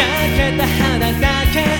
焼けた花だけ